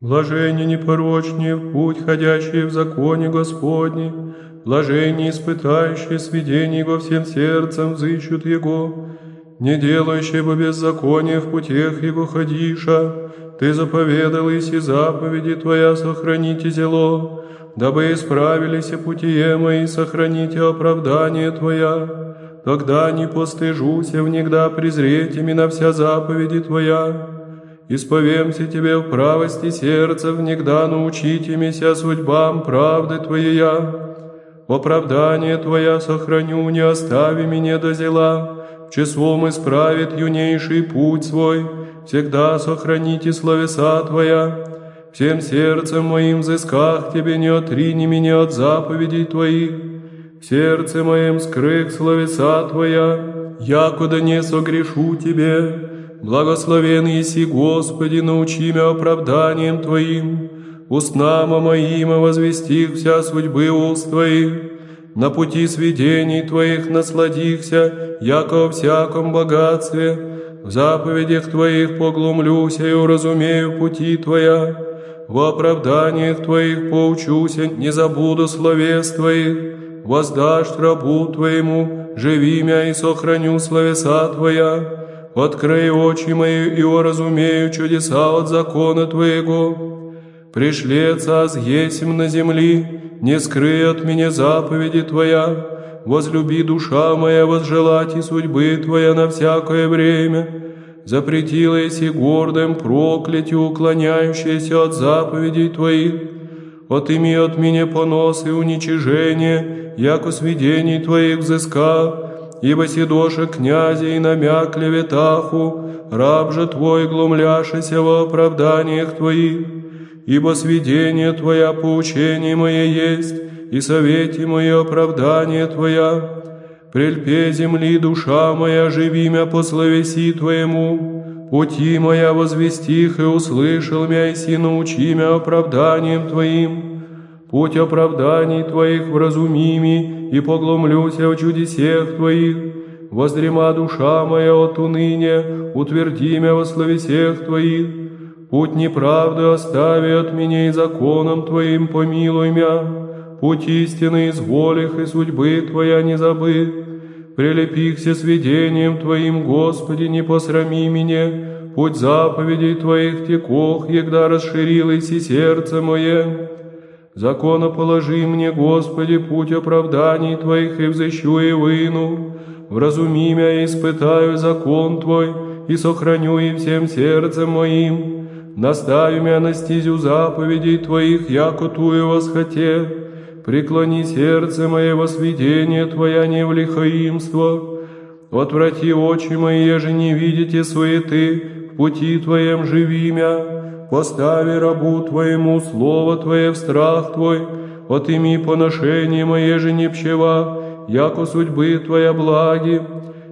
Блаженни непорочнее в путь, ходящие в законе Господне, блаженни испытающие сведений во всем сердцем взыщут Его, не делающие бы беззаконие в путях Его ходиша, Ты заповедал и заповеди Твоя сохраните зело, дабы исправились и путие мои, сохраните оправдание Твоя, тогда не постыжуся внегда презреть именно вся заповеди Твоя, Исповемся Тебе в правости сердца, внегда научите меня судьбам правды Твоя. Оправдание Твоя сохраню, не остави меня до зела. Числом исправит юнейший путь свой, всегда сохраните словеса Твоя. Всем сердцем моим взысках Тебе не отрини меня от заповедей Твоих. В сердце моем скрых словеса Твоя, якуда не согрешу Тебе. Благословен еси, Господи, научи меня оправданием Твоим, устнама моим возвестих вся судьбы уст Твоих, на пути сведений Твоих насладихся, яко всяком богатстве, в заповедях Твоих поглумлюся и уразумею пути Твоя, в оправданиях Твоих поучуся, не забуду словес Твоих, воздашь рабу Твоему, живи мя и сохраню словеса Твоя, Открой очи мои и уразумею чудеса от закона Твоего. Пришлец аз на земли, не скрый от меня заповеди Твоя. Возлюби душа моя возжелать и судьбы Твоя на всякое время. Запретила еси гордым проклятию, уклоняющееся от заповедей Твоих. Отыми от меня понос и уничижение, яко сведений Твоих взыскал, ибо сидоша князя и намя клеветаху, раб же твой глумляшися во оправданиях твоих, ибо сведение твоя поучение мое есть, и совете мое оправдание твоя. Прельпе земли душа моя, живи мя по словеси твоему, пути моя возвестих и услышал мя, и си научи мя оправданием твоим. Путь оправданий твоих вразумими, и погломлюся в чудесех Твоих. Воздрема душа моя от уныния, утверди мя во словесех Твоих. Путь неправды остави от меня и законом Твоим помилуй мя. Путь истины изволих и судьбы Твоя не забыт. Прилепихся сведением Твоим, Господи, не посрами меня. Путь заповедей Твоих текох, егда расширилось и сердце мое. Закона положи мне, Господи, путь оправданий Твоих, и взыщу и выну. Вразуми меня и испытаю закон Твой, и сохраню и всем сердцем моим. Настави меня на стезю заповедей Твоих, яко тую восхоте. Преклони сердце мое во сведение Твоя не в лихоимство. Отврати очи мои, еже не видите суеты, в пути Твоем живи мя постави рабу Твоему слово Твое в страх Твой, отыми поношение мое же не пчева, яко судьбы Твоя благи,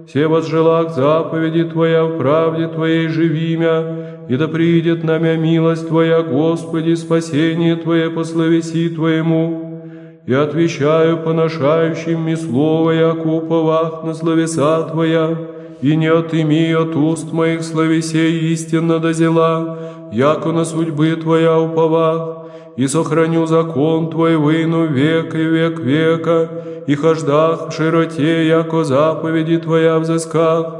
все возжела заповеди Твоя в правде Твоей живимя, и да придет на мя милость Твоя, Господи, спасение Твое по словеси Твоему. И отвечаю поношающим ми слово, яко уповах на словеса Твоя, и не отыми от уст моих словесей истинно дозела, яко на судьбы Твоя уповах, и сохраню закон Твой выну век и век века, и хождах в широте, яко заповеди Твоя взысках,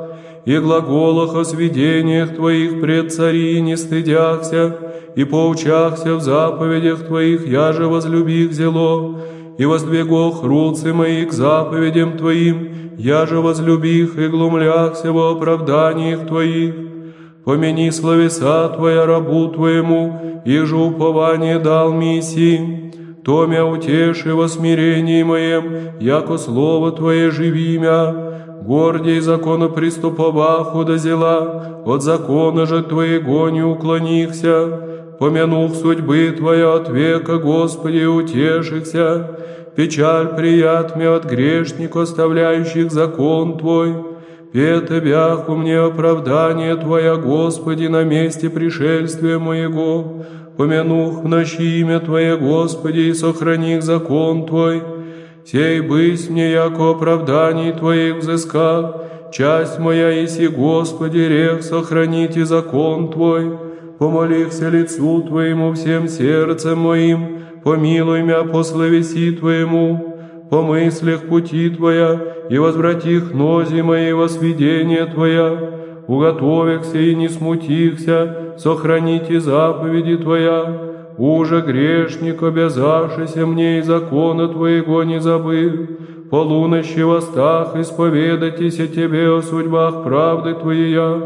и глаголах о сведениях Твоих пред цари не стыдяхся, и поучахся в заповедях Твоих, я же возлюбих зело, и воздвигох руцы мои к заповедям Твоим, я же возлюбих и глумляхся во оправданиях Твоих. Помяни словеса Твоя рабу Твоему, и же упование дал Миси. То мя утеши во смирении моем, яко слово Твое живи мя. Гордей закона приступоваху до зела, от закона же Твоего не уклонихся. Помянув судьбы Твоя от века, Господи, утешихся. Печаль прият мне от грешников, оставляющих закон Твой. Это бяху мне оправдание Твоя, Господи, на месте пришествия моего. Помянух в ночи имя Твое, Господи, и сохрани закон Твой. Сей бысь мне, яко оправданий Твоих взыскал, часть моя, иси, Господи, рех, сохраните закон Твой. помолихся лицу Твоему всем сердцем моим, помилуй меня по словеси Твоему, по мыслях пути Твоя, и возврати нози моей во сведение Твоя, уготовихся и не смутихся, сохраните заповеди Твоя, уже грешник, обязавшийся мне и закона Твоего не забыл, полуночи востах исповедайтесь о Тебе о судьбах правды Твоя,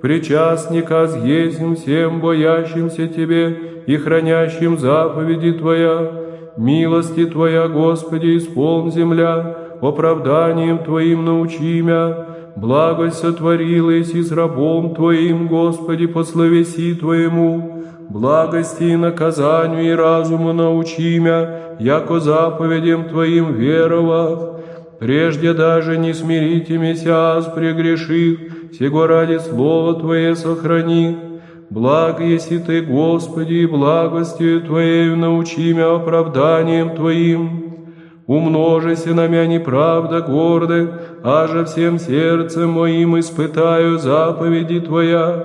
причастника съездим всем боящимся Тебе и хранящим заповеди Твоя, милости Твоя, Господи, исполн земля, оправданием Твоим научи мя, благость сотворилась и с рабом Твоим, Господи, по словеси Твоему, благости и наказанию и разуму научи мя, яко заповедям Твоим веровав, прежде даже не смирите меня, аз прегреших, сего ради Слова Твое сохрани. Благ если Ты, Господи, и благостью Твоею научи меня оправданием Твоим. Умножися на меня неправда горды, аже всем сердцем моим испытаю заповеди Твоя.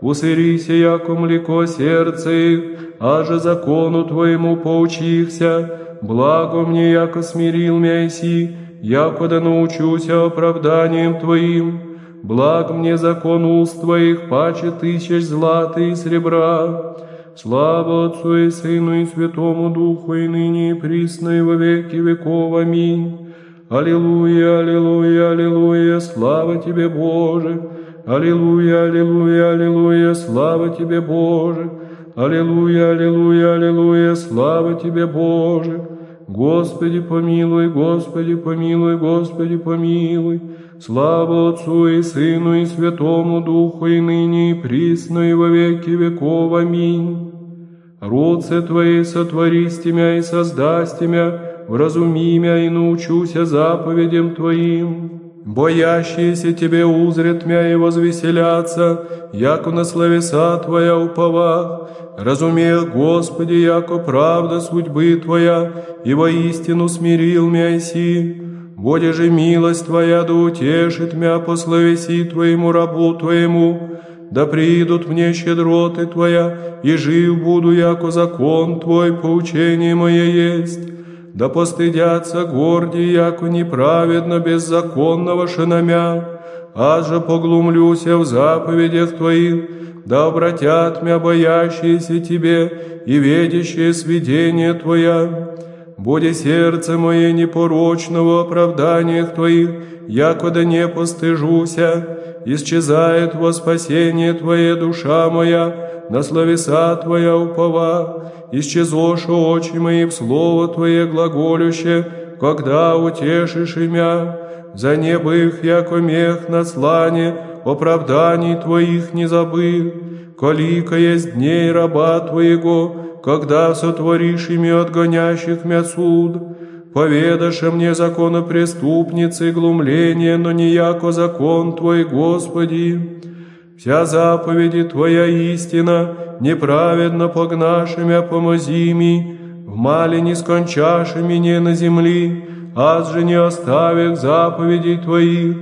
Усырися, яко млеко сердце их, аже закону Твоему поучихся, благо мне, яко смирил меня си, яко да научуся оправданием Твоим. Благ мне закон уст Твоих, паче тысяч злата и сребра. Слава Отцу и Сыну и Святому Духу, и ныне и присно, и во веки веков. Аминь. Аллилуйя, аллилуйя, аллилуйя, слава Тебе, Боже! Аллилуйя, аллилуйя, аллилуйя, слава Тебе, Боже! Аллилуйя, аллилуйя, аллилуйя, слава Тебе, Боже! Господи помилуй, Господи помилуй, Господи помилуй. Слава Отцу и Сыну и Святому Духу, и ныне и присно, и во веки веков. Аминь. Родце Твои сотворись Тебя и создасть Тебя, вразуми мя и научуся заповедям Твоим. Боящиеся Тебе узрят мя и возвеселятся, яко на словеса Твоя упова. Разумел, Господи, яко правда судьбы Твоя, и воистину смирил мя си. Буде же милость Твоя да утешит мя по словеси Твоему рабу Твоему, да придут мне щедроты Твоя, и жив буду, яко закон Твой, поучение мое есть. Да постыдятся горди, яко неправедно беззаконного шиномя, а же поглумлюся в заповедях Твоих, да обратят мя боящиеся Тебе и видящие сведения Твоя. Буде сердце мое непорочно в оправданиях Твоих, яко да не постыжуся, исчезает во спасение Твое душа моя, на словеса Твоя упова, исчезошь очи мои в слово Твое глаголюще, когда утешишь имя, за небо их, яко мех на слане, оправданий Твоих не забыл, колика есть дней раба Твоего, когда сотворишь ими отгонящих мя суд, поведашь мне закона преступницы глумление, но не яко закон Твой, Господи. Вся заповеди Твоя истина, неправедно погнашемя помози ми, в мале не скончаши меня на земли, аз же не оставив заповедей Твоих,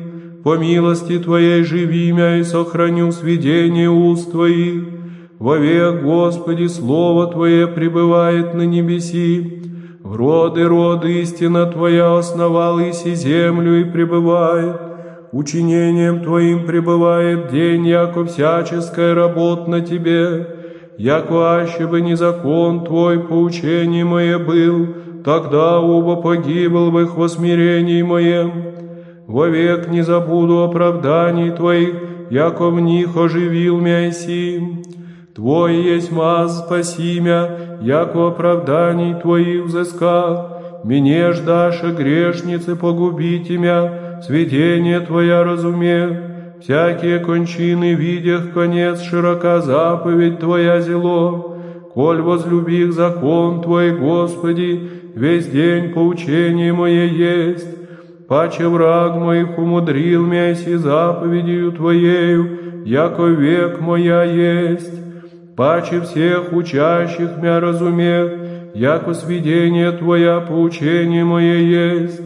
по милости Твоей живи мя и сохраню сведение уст Твоих. Вовек, Господи, Слово Твое пребывает на небеси. В роды роды истина Твоя основал иси землю и пребывает. Учинением Твоим пребывает день, яко всяческая работ на Тебе. Яко аще бы не закон Твой поучение мое был, тогда оба погибл в их восмирении моем. Вовек не забуду оправданий Твоих, яко в них оживил меня сим. Твой есть маз спаси мя, яко оправданий Твоих взысках. Мне ждаша грешницы погубите мя, сведение Твоя разумех. Всякие кончины, видях конец, широка заповедь Твоя зело. Коль возлюбих закон Твой, Господи, весь день поучение мое есть. Паче враг моих умудрил меня си заповедью Твоею, яко век моя есть паче всех учащих мя разумех, яко сведение Твоя поучение мое есть.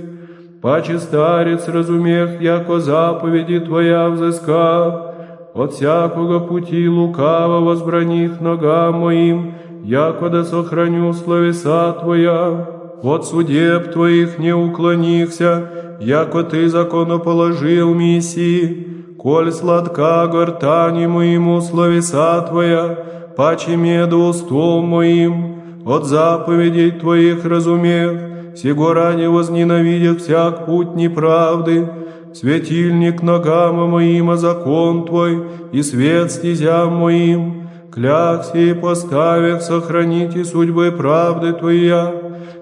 Паче старец разумех, яко заповеди Твоя взыскав, от всякого пути лукаво возбраних ногам моим, якода сохраню словеса Твоя. От судеб Твоих не уклонихся, яко Ты законоположил миссии, коль сладка гортани моему словеса Твоя, паче меду устом моим, от заповедей Твоих разумев, сего ради возненавидев всяк путь неправды, светильник ногам моим, а закон Твой, и свет стезям моим, клякся и поставях сохраните судьбы правды Твоя,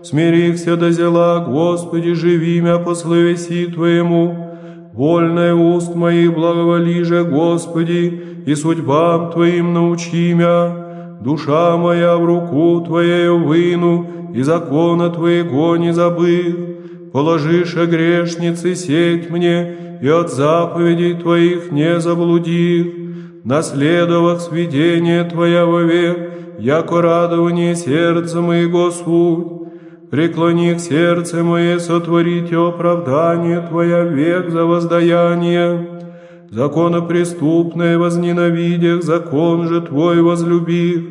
смирихся до зела, Господи, живи мя по словеси Твоему, вольное уст моих благоволи же, Господи, и судьбам Твоим научи мя, душа моя в руку Твоею выну, и закона Твоего не забыл. Положиша грешницы сеть мне, и от заповедей Твоих не заблудил. Наследовав сведение Твоя вовек, яко радование сердца моего суть. Преклони к сердце мое, сотворите оправдание Твоя век за воздаяние. Законопреступное возненавидях, закон же Твой возлюбив.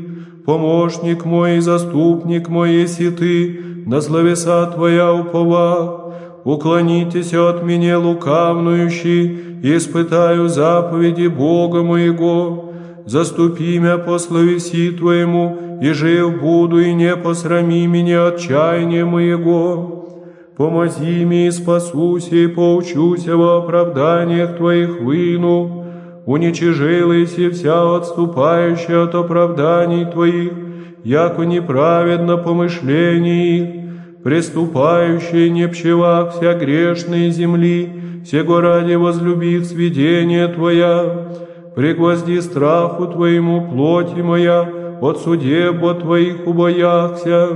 Помощник мой и заступник мой, еси Ты, на словеса Твоя упова. Уклонитесь от меня, лукавнующий, испытаю заповеди Бога моего. Заступи мя по словеси Твоему, и жив буду, и не посрами меня отчаяния моего. Помози мне и спасуся, и поучуся во оправданиях Твоих выну, уничижилась вся отступающая от оправданий Твоих, яко неправедно помышление их, приступающие не пчевак вся грешные земли, сего ради возлюбив сведение Твоя, пригвозди страху Твоему плоти моя, от судеб от Твоих убояхся,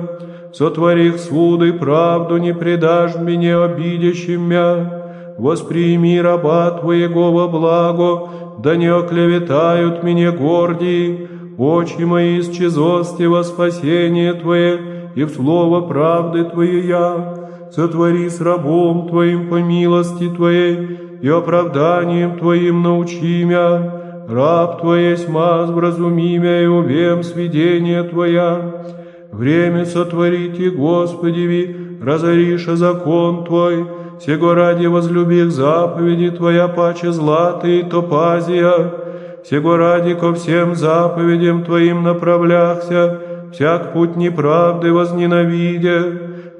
сотворих суды правду не предашь мне обидящим мя. Восприми раба Твоего во благо, да не оклеветают меня гордии, очи мои исчезости во спасение Твое и в слово правды Твоя. Сотвори с рабом Твоим по милости Твоей и оправданием Твоим научи мя. Раб Твоей смаз вразуми мя и увем сведения Твоя. Время сотворите, Господи, разориша закон Твой, сего ради возлюбих заповеди Твоя паче злата и топазия, сего ради ко всем заповедям Твоим направляхся, всяк путь неправды возненавидя,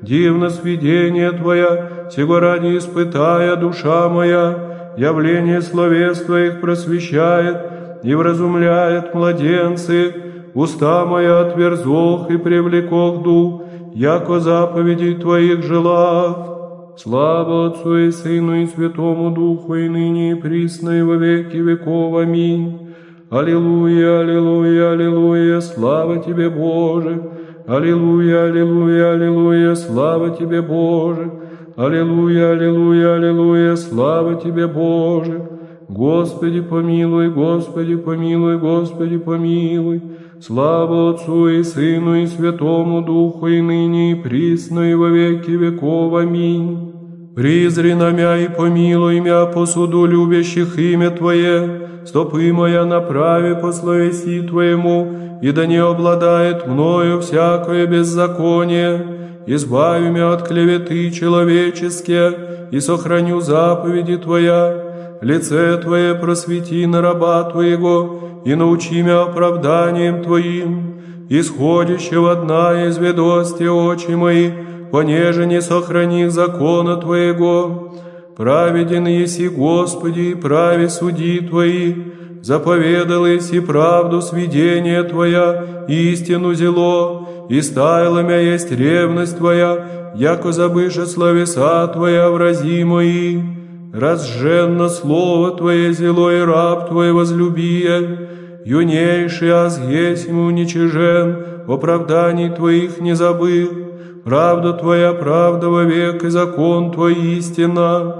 дивно сведение Твоя, сего ради испытая душа моя, явление словес Твоих просвещает и вразумляет младенцы, уста моя отверзох и привлекох дух, яко заповедей Твоих желах. Слава Отцу и Сыну и Святому Духу, и ныне и присно, и во веки веков. Аминь. Аллилуйя, аллилуйя, аллилуйя, слава Тебе, Боже! Аллилуйя, аллилуйя, аллилуйя, слава Тебе, Боже! Аллилуйя, аллилуйя, аллилуйя, слава Тебе, Боже! Господи помилуй, Господи помилуй, Господи помилуй! Слава Отцу и Сыну и Святому Духу, и ныне и присно, и во веки веков. Аминь. Призри на мя и помилуй мя по суду любящих имя Твое, стопы моя направи по словеси Твоему, и да не обладает мною всякое беззаконие, избави меня от клеветы человеческие, и сохраню заповеди Твоя, лице Твое просвети на раба Твоего, и научи меня оправданием Твоим, исходящего одна из ведости очи мои, понеже не сохрани закона Твоего. Праведен еси, Господи, и прави суди Твои, заповедал еси правду сведения Твоя, истину зело, и стаяла мя есть ревность Твоя, яко забыша словеса Твоя врази мои. Разженно слово Твое зело и раб Твой возлюбие, юнейший аз есть ему уничижен, оправданий Твоих не забыл, правда Твоя правда вовек и закон Твой истина.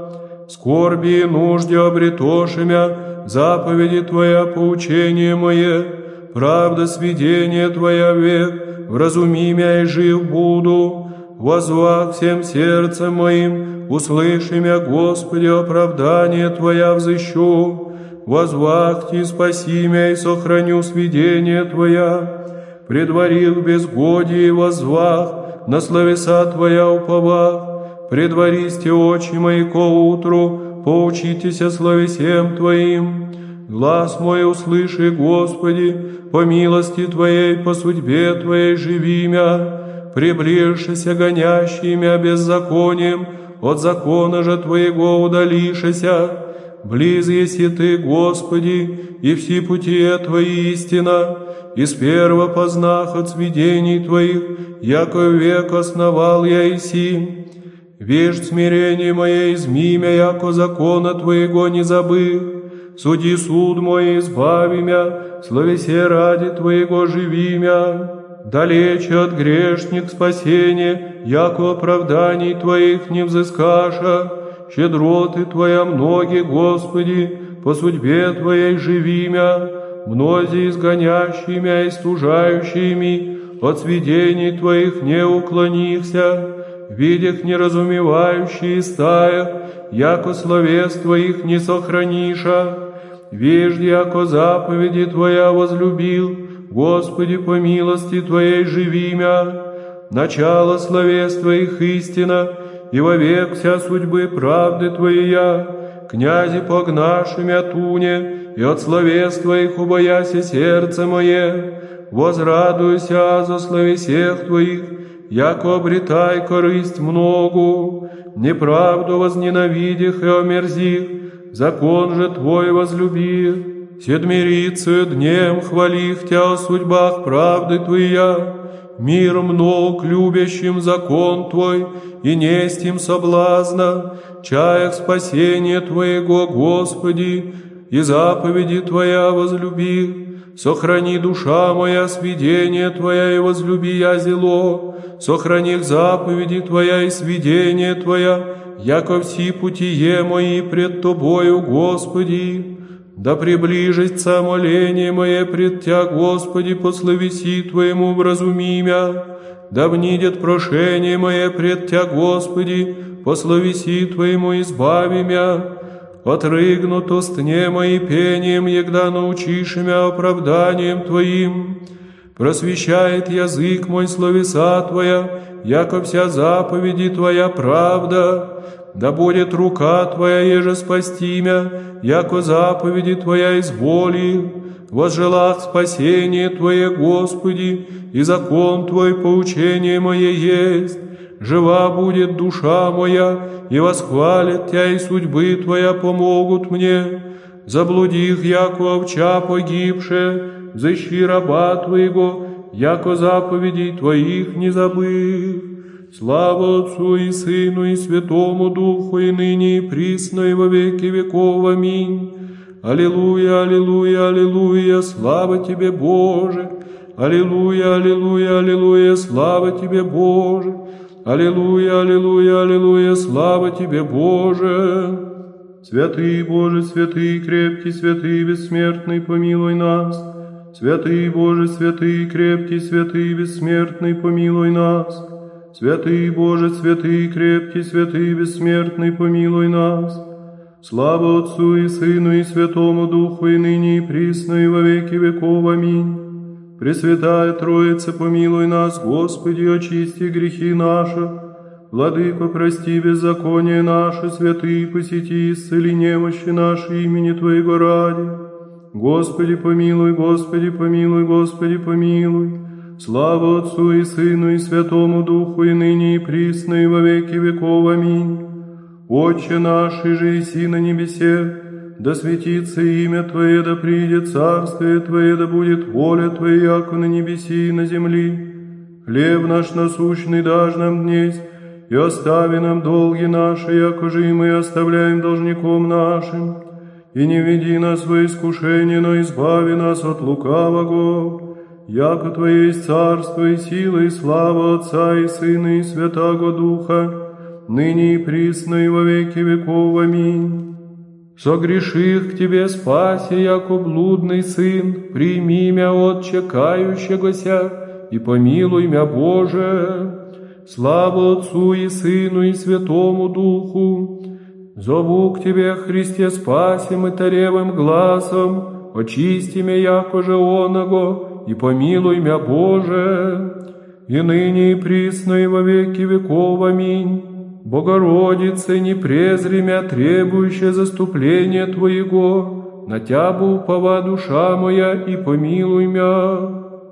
Скорби и нужде обретошимя, заповеди Твоя поучение мое, правда сведение Твоя век, вразуми мя и жив буду, возвах всем сердцем моим, услыши мя, Господи, оправдание Твоя взыщу, возвахти, спаси меня и сохраню сведение Твоя. Предварил безгодие возвах, на словеса Твоя уповах. Предваристе очи мои ко утру, поучитесь о словесем Твоим. Глаз мой услыши, Господи, по милости Твоей, по судьбе Твоей живи мя. Приближшися гонящими беззаконием, от закона же Твоего удалишися. Близ еси Ты, Господи, и все пути Твои истина, из первого познах от сведений Твоих, яко век основал я и сим. Вежь смирение мое изми мя, яко закона Твоего не забыл. Суди суд мой, избави мя, словесе ради Твоего живи мя. Далече от грешник спасение, яко оправданий Твоих не взыскаша. Щедроты Твоя многие, Господи, по судьбе Твоей живи мя. Мнози изгонящими и стужающими, от сведений Твоих не уклонихся видях неразумевающие стая, яко словес Твоих не сохраниша, вежде, яко заповеди Твоя возлюбил, Господи, по милости Твоей живи мя, начало словес Твоих истина, и вовек вся судьбы правды Твоя, князи погнашими туне, и от словес Твоих убояся сердце мое, возрадуйся за словесех Твоих, яко обретай корысть многу, неправду возненавидих и омерзих, закон же Твой возлюбих. Седмирицию днем хвалих Тя о судьбах правды Твоя, мир много любящим закон Твой, и несть им соблазна, чаях спасения Твоего, Господи, и заповеди Твоя возлюбих. Сохрани душа моя сведение Твоя и возлюби я зело, сохрани заповеди Твоя и сведение Твоя, яко все путие мои пред Тобою, Господи. Да приближится моление мое пред Тя, Господи, по словеси Твоему вразуми мя. Да внидет прошение мое пред Тя, Господи, по словеси Твоему избави мя отрыгнуто стне мои пением, егда научишь меня оправданием Твоим. Просвещает язык мой словеса Твоя, яко вся заповеди Твоя правда. Да будет рука Твоя, еже спасти мя, яко заповеди Твоя изволи. Возжелах спасение Твое, Господи, и закон Твой поучение мое есть. Жива будет душа моя, и восхвалят Тя, и судьбы Твоя помогут мне. Заблудих, яко овча погибше, защи раба Твоего, яко заповедей Твоих не забыв. Слава Отцу и Сыну и Святому Духу, и ныне и присно, и во веки веков. Аминь. Аллилуйя, аллилуйя, аллилуйя, слава Тебе, Боже! Аллилуйя, аллилуйя, аллилуйя, слава Тебе, Боже! Аллилуйя, аллилуйя, аллилуйя, слава Тебе, Боже! Святый Боже, святый, крепкий, святый, бессмертный, помилуй нас. Святый Боже, святый, крепкий, святый, бессмертный, помилуй нас. Святый Боже, святый, крепкий, святый, бессмертный, помилуй нас. Слава Отцу и Сыну и Святому Духу, и ныне и присно, и во веки веков. Аминь. Пресвятая Троица, помилуй нас, Господи, очисти грехи наши. Владыко, прости беззаконие наши, святые, посети, исцели немощи наши имени Твоего ради. Господи, помилуй, Господи, помилуй, Господи, помилуй. Слава Отцу и Сыну и Святому Духу, и ныне и присно, и во веки веков. Аминь. Отче наш, и же и на небесе, да светится имя Твое, да придет царствие Твое, да будет воля Твоя, яко на небеси и на земли. Хлеб наш насущный дашь нам днесь, и остави нам долги наши, яко же и мы оставляем должником нашим. И не веди нас во искушение, но избави нас от лукавого. Яко Твое есть царство и сила и слава Отца и Сына и Святаго Духа, ныне и присно и во веки веков. Аминь. Согреших к Тебе спаси, яко блудный сын, прими мя от чекающегося, и помилуй мя, Боже. Слава Отцу и Сыну и Святому Духу, Зову к Тебе, Христе, спасим и таревым глазом, очисти меня, якоже оного, и помилуй мя, Боже, и ныне и присно и во веки веков. Аминь. Богородице, не презри мя, требующее заступление Твоего, на Тябу упова душа моя, и помилуй мя.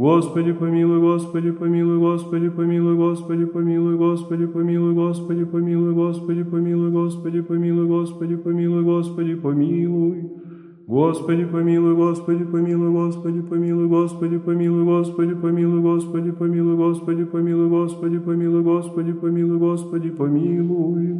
Господи, помилуй, Господи, помилуй, Господи, помилуй, Господи, помилуй, Господи, помилуй, Господи, помилуй, Господи, помилуй, Господи, помилуй, Господи, помилуй, Господи, помилуй. Господи, помилуй, Господи, помилуй, Господи, помилуй, Господи, помилуй, Господи, помилуй, Господи, помилуй, Господи, помилуй, Господи, помилуй, Господи, помилуй, Господи, помилуй.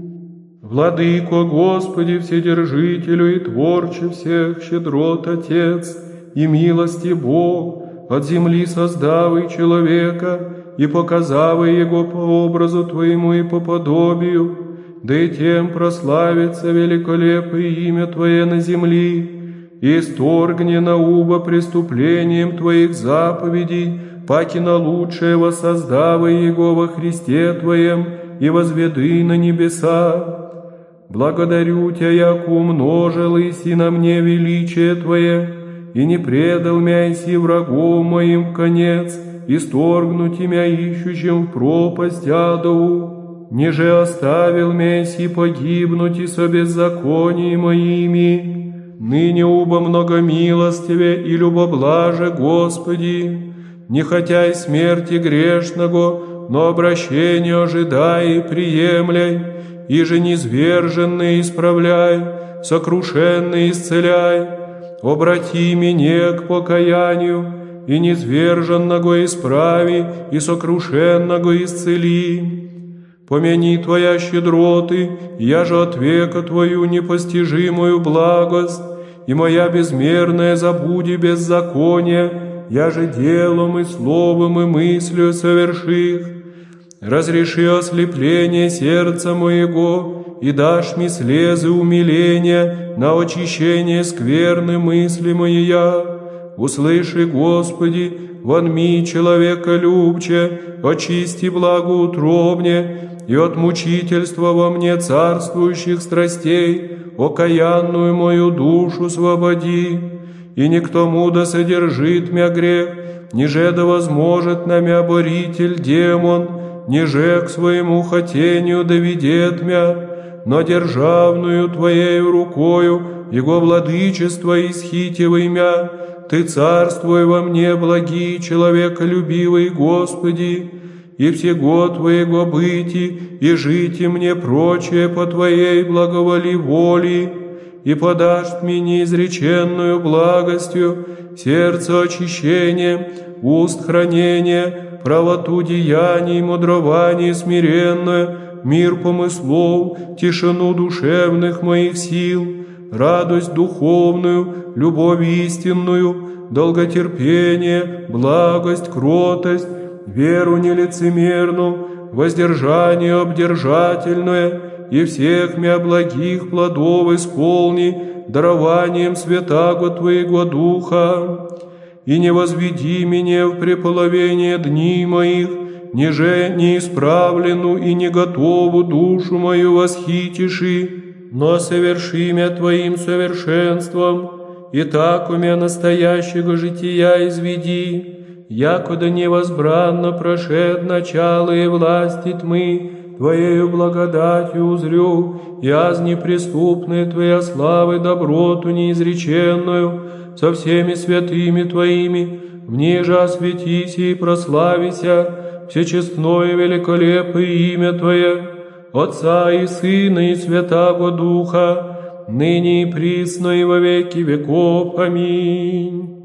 Владыко, Господи, Вседержителю и Творче всех, щедрот Отец и милости Бог, от земли создавый человека и показавый его по образу Твоему и по подобию, да и тем прославится великолепное имя Твое на земли, и исторгни на уба преступлением Твоих заповедей, паки на лучшее воссоздавай Его во Христе Твоем и возведы на небеса. Благодарю Тебя, яко умножил и на мне величие Твое, и не предал мяйся врагом моим конец, исторгнуть мя ищущим в пропасть адову, ниже оставил мяйся погибнуть и со беззаконии моими, ныне убо многомилостиве и любоблаже Господи, не хотя и смерти грешного, но обращение ожидай и приемляй, и же низверженный исправляй, сокрушенный исцеляй, обрати меня к покаянию, и низверженного исправи, и сокрушенного исцели. Помяни Твоя щедроты, я же от века Твою непостижимую благость, и моя безмерная забуди беззакония, я же делом и словом и мыслью соверших. Разреши ослепление сердца моего, и дашь мне слезы умиления на очищение скверны мысли моя. Услыши, Господи, вонми человека любче, очисти благоутробне, и от мучительства во мне царствующих страстей, окаянную мою душу свободи, и не к содержит мя грех, ниже да возможет на мя боритель демон, ниже к своему хотению доведет мя, но державную Твоею рукою, Его владычество исхитивай мя, Ты царствуй во мне, благий человеколюбивый Господи, и всего Твоего быти, и жити мне прочее по Твоей благоволи воли, и подашь мне неизреченную благостью, сердце очищения, уст хранения, правоту деяний, мудрование смиренное, мир помыслов, тишину душевных моих сил, радость духовную, любовь истинную, долготерпение, благость, кротость, веру нелицемерную, воздержание обдержательное и всех мя благих плодов исполни дарованием святаго Твоего Духа, и не возведи меня в преполовение дни моих, ниже неисправлену и не готову душу мою восхитиши, но соверши мя Твоим совершенством, и так у меня настоящего жития изведи, якуда невозбранно прошед начало и власти тьмы, Твоею благодатью узрю, аз неприступная Твоя славы доброту неизреченную, со всеми святыми Твоими, в же осветись и прославися, всечестное великолепное имя Твое, Отца и Сына и Святаго Духа, ныне и присно и во веки веков. Аминь.